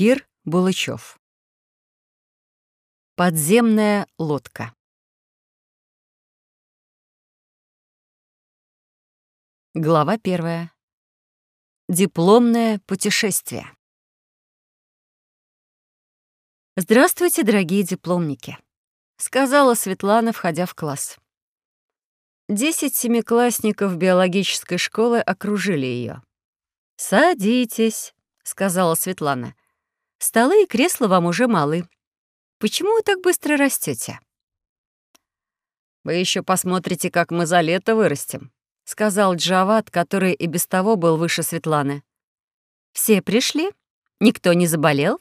Кир Булычев. Подземная лодка. Глава первая. Дипломное путешествие. «Здравствуйте, дорогие дипломники», — сказала Светлана, входя в класс. Десять семиклассников биологической школы окружили ее. «Садитесь», — сказала Светлана. «Столы и кресла вам уже малы. Почему вы так быстро растете? «Вы еще посмотрите, как мы за лето вырастем», — сказал Джават, который и без того был выше Светланы. «Все пришли? Никто не заболел?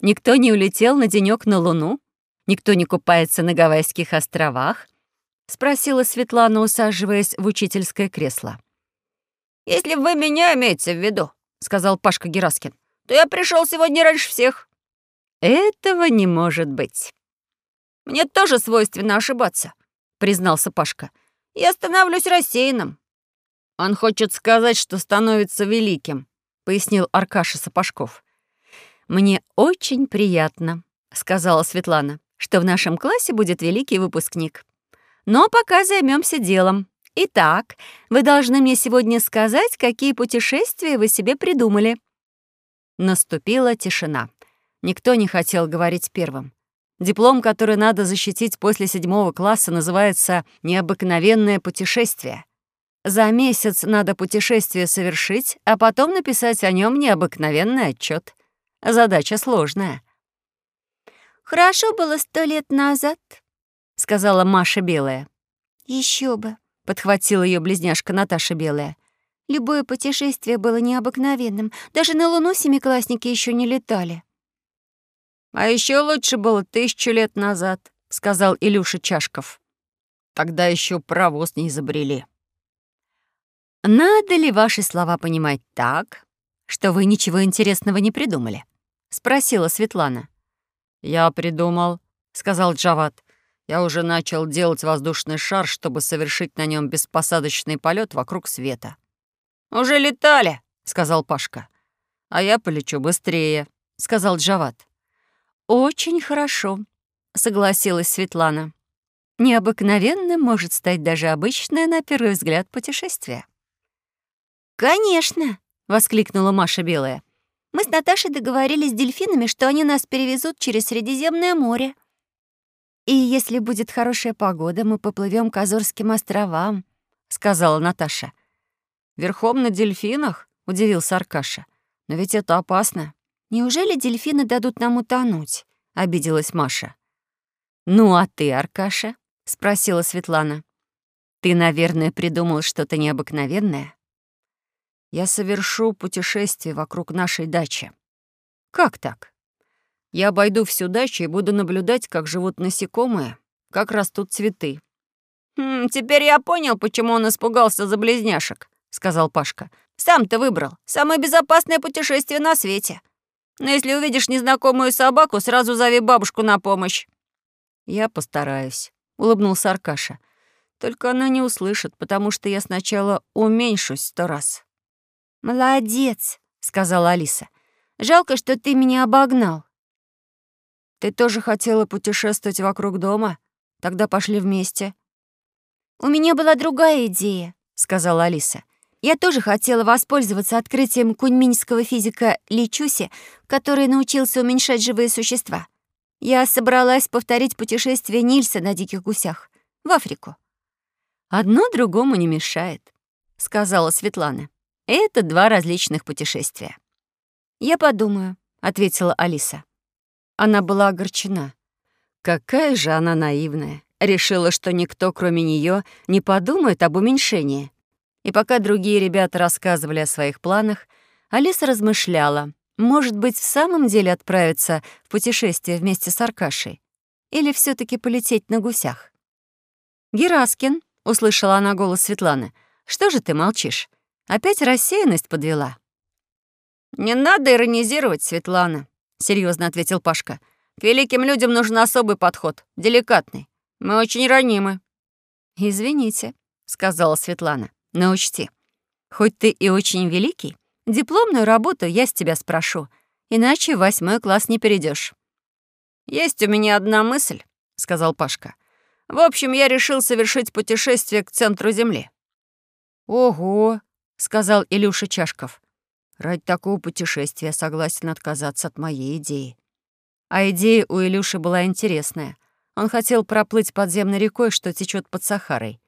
Никто не улетел на денек на Луну? Никто не купается на Гавайских островах?» — спросила Светлана, усаживаясь в учительское кресло. «Если вы меня имеете в виду», — сказал Пашка Гераскин, «то я пришел сегодня раньше всех». «Этого не может быть». «Мне тоже свойственно ошибаться», — признался Пашка. «Я становлюсь рассеянным». «Он хочет сказать, что становится великим», — пояснил Аркаша Сапожков. «Мне очень приятно», — сказала Светлана, «что в нашем классе будет великий выпускник. Но пока займемся делом. Итак, вы должны мне сегодня сказать, какие путешествия вы себе придумали». Наступила тишина. Никто не хотел говорить первым. Диплом, который надо защитить после седьмого класса, называется «Необыкновенное путешествие». За месяц надо путешествие совершить, а потом написать о нем необыкновенный отчет. Задача сложная. «Хорошо было сто лет назад», — сказала Маша Белая. Еще бы», подхватила ее близняшка Наташа Белая. Любое путешествие было необыкновенным. Даже на Луну семиклассники еще не летали. «А еще лучше было тысячу лет назад», — сказал Илюша Чашков. «Тогда еще паровоз не изобрели». «Надо ли ваши слова понимать так, что вы ничего интересного не придумали?» — спросила Светлана. «Я придумал», — сказал Джават. Я уже начал делать воздушный шар, чтобы совершить на нем беспосадочный полет вокруг света. «Уже летали», — сказал Пашка. «А я полечу быстрее», — сказал Джават. «Очень хорошо», — согласилась Светлана. «Необыкновенным может стать даже обычное, на первый взгляд, путешествие». «Конечно!» — воскликнула Маша Белая. «Мы с Наташей договорились с дельфинами, что они нас перевезут через Средиземное море». «И если будет хорошая погода, мы поплывем к Азорским островам», — сказала Наташа. «Верхом на дельфинах?» — удивился Аркаша. «Но ведь это опасно». «Неужели дельфины дадут нам утонуть?» — обиделась Маша. «Ну а ты, Аркаша?» — спросила Светлана. «Ты, наверное, придумал что-то необыкновенное?» «Я совершу путешествие вокруг нашей дачи». «Как так?» Я обойду всю дачу и буду наблюдать, как живут насекомые, как растут цветы. «Хм, «Теперь я понял, почему он испугался за близняшек», — сказал Пашка. «Сам ты выбрал. Самое безопасное путешествие на свете. Но если увидишь незнакомую собаку, сразу зови бабушку на помощь». «Я постараюсь», — улыбнулся Аркаша. «Только она не услышит, потому что я сначала уменьшусь сто раз». «Молодец», — сказала Алиса. «Жалко, что ты меня обогнал». Ты тоже хотела путешествовать вокруг дома? Тогда пошли вместе». «У меня была другая идея», — сказала Алиса. «Я тоже хотела воспользоваться открытием куньминского физика Ли Чуси, который научился уменьшать живые существа. Я собралась повторить путешествие Нильса на диких гусях в Африку». «Одно другому не мешает», — сказала Светлана. «Это два различных путешествия». «Я подумаю», — ответила Алиса. Она была огорчена. Какая же она наивная. Решила, что никто, кроме нее, не подумает об уменьшении. И пока другие ребята рассказывали о своих планах, Алиса размышляла, может быть, в самом деле отправиться в путешествие вместе с Аркашей? Или все таки полететь на гусях? «Гераскин», — услышала она голос Светланы, — «что же ты молчишь? Опять рассеянность подвела?» «Не надо иронизировать, Светлана», — серьезно ответил Пашка. «К великим людям нужен особый подход, деликатный. Мы очень ранимы». «Извините», — сказала Светлана, — «но учти, хоть ты и очень великий, дипломную работу я с тебя спрошу, иначе восьмой класс не перейдешь. «Есть у меня одна мысль», — сказал Пашка. «В общем, я решил совершить путешествие к центру Земли». «Ого», — сказал Илюша Чашков. «Ради такого путешествия согласен отказаться от моей идеи». А идея у Илюши была интересная. Он хотел проплыть подземной рекой, что течет под Сахарой.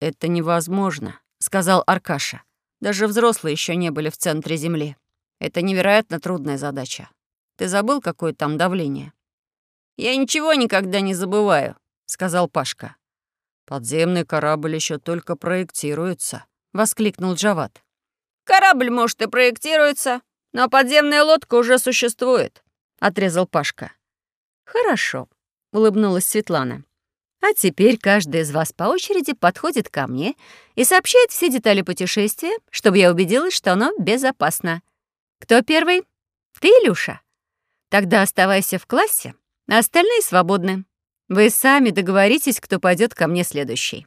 «Это невозможно», — сказал Аркаша. «Даже взрослые еще не были в центре Земли. Это невероятно трудная задача. Ты забыл, какое там давление?» «Я ничего никогда не забываю», — сказал Пашка. «Подземный корабль еще только проектируется», — воскликнул Джават. «Корабль, может, и проектируется, но подземная лодка уже существует», — отрезал Пашка. «Хорошо», — улыбнулась Светлана. «А теперь каждый из вас по очереди подходит ко мне и сообщает все детали путешествия, чтобы я убедилась, что оно безопасно. Кто первый? Ты, Илюша? Тогда оставайся в классе, а остальные свободны. Вы сами договоритесь, кто пойдет ко мне следующий».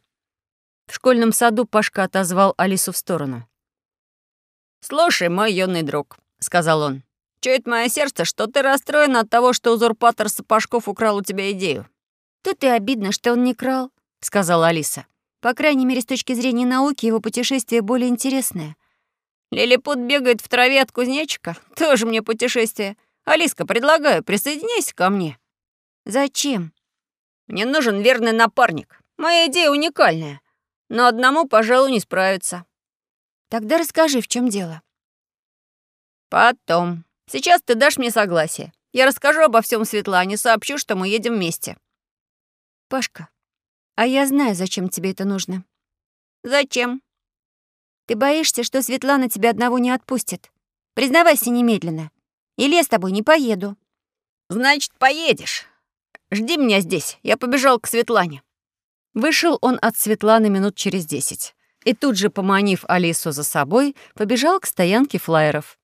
В школьном саду Пашка отозвал Алису в сторону. «Слушай, мой юный друг», — сказал он, — «чует мое сердце, что ты расстроен от того, что узурпатор Сапожков украл у тебя идею». «Тут и обидно, что он не крал», — сказала Алиса. «По крайней мере, с точки зрения науки, его путешествие более интересное». «Лилипут бегает в траве от кузнечика? Тоже мне путешествие. Алиска, предлагаю, присоединяйся ко мне». «Зачем?» Мне нужен верный напарник. Моя идея уникальная, но одному, пожалуй, не справиться. Тогда расскажи, в чем дело. Потом. Сейчас ты дашь мне согласие. Я расскажу обо всем Светлане, сообщу, что мы едем вместе. Пашка, а я знаю, зачем тебе это нужно. Зачем? Ты боишься, что Светлана тебя одного не отпустит. Признавайся немедленно. Или я с тобой не поеду. Значит, поедешь. Жди меня здесь, я побежал к Светлане». Вышел он от Светланы минут через десять. И тут же, поманив Алису за собой, побежал к стоянке флайеров.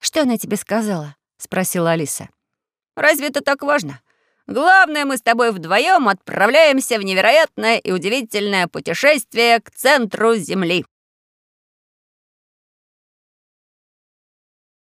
«Что она тебе сказала?» — спросила Алиса. «Разве это так важно? Главное, мы с тобой вдвоем отправляемся в невероятное и удивительное путешествие к центру Земли».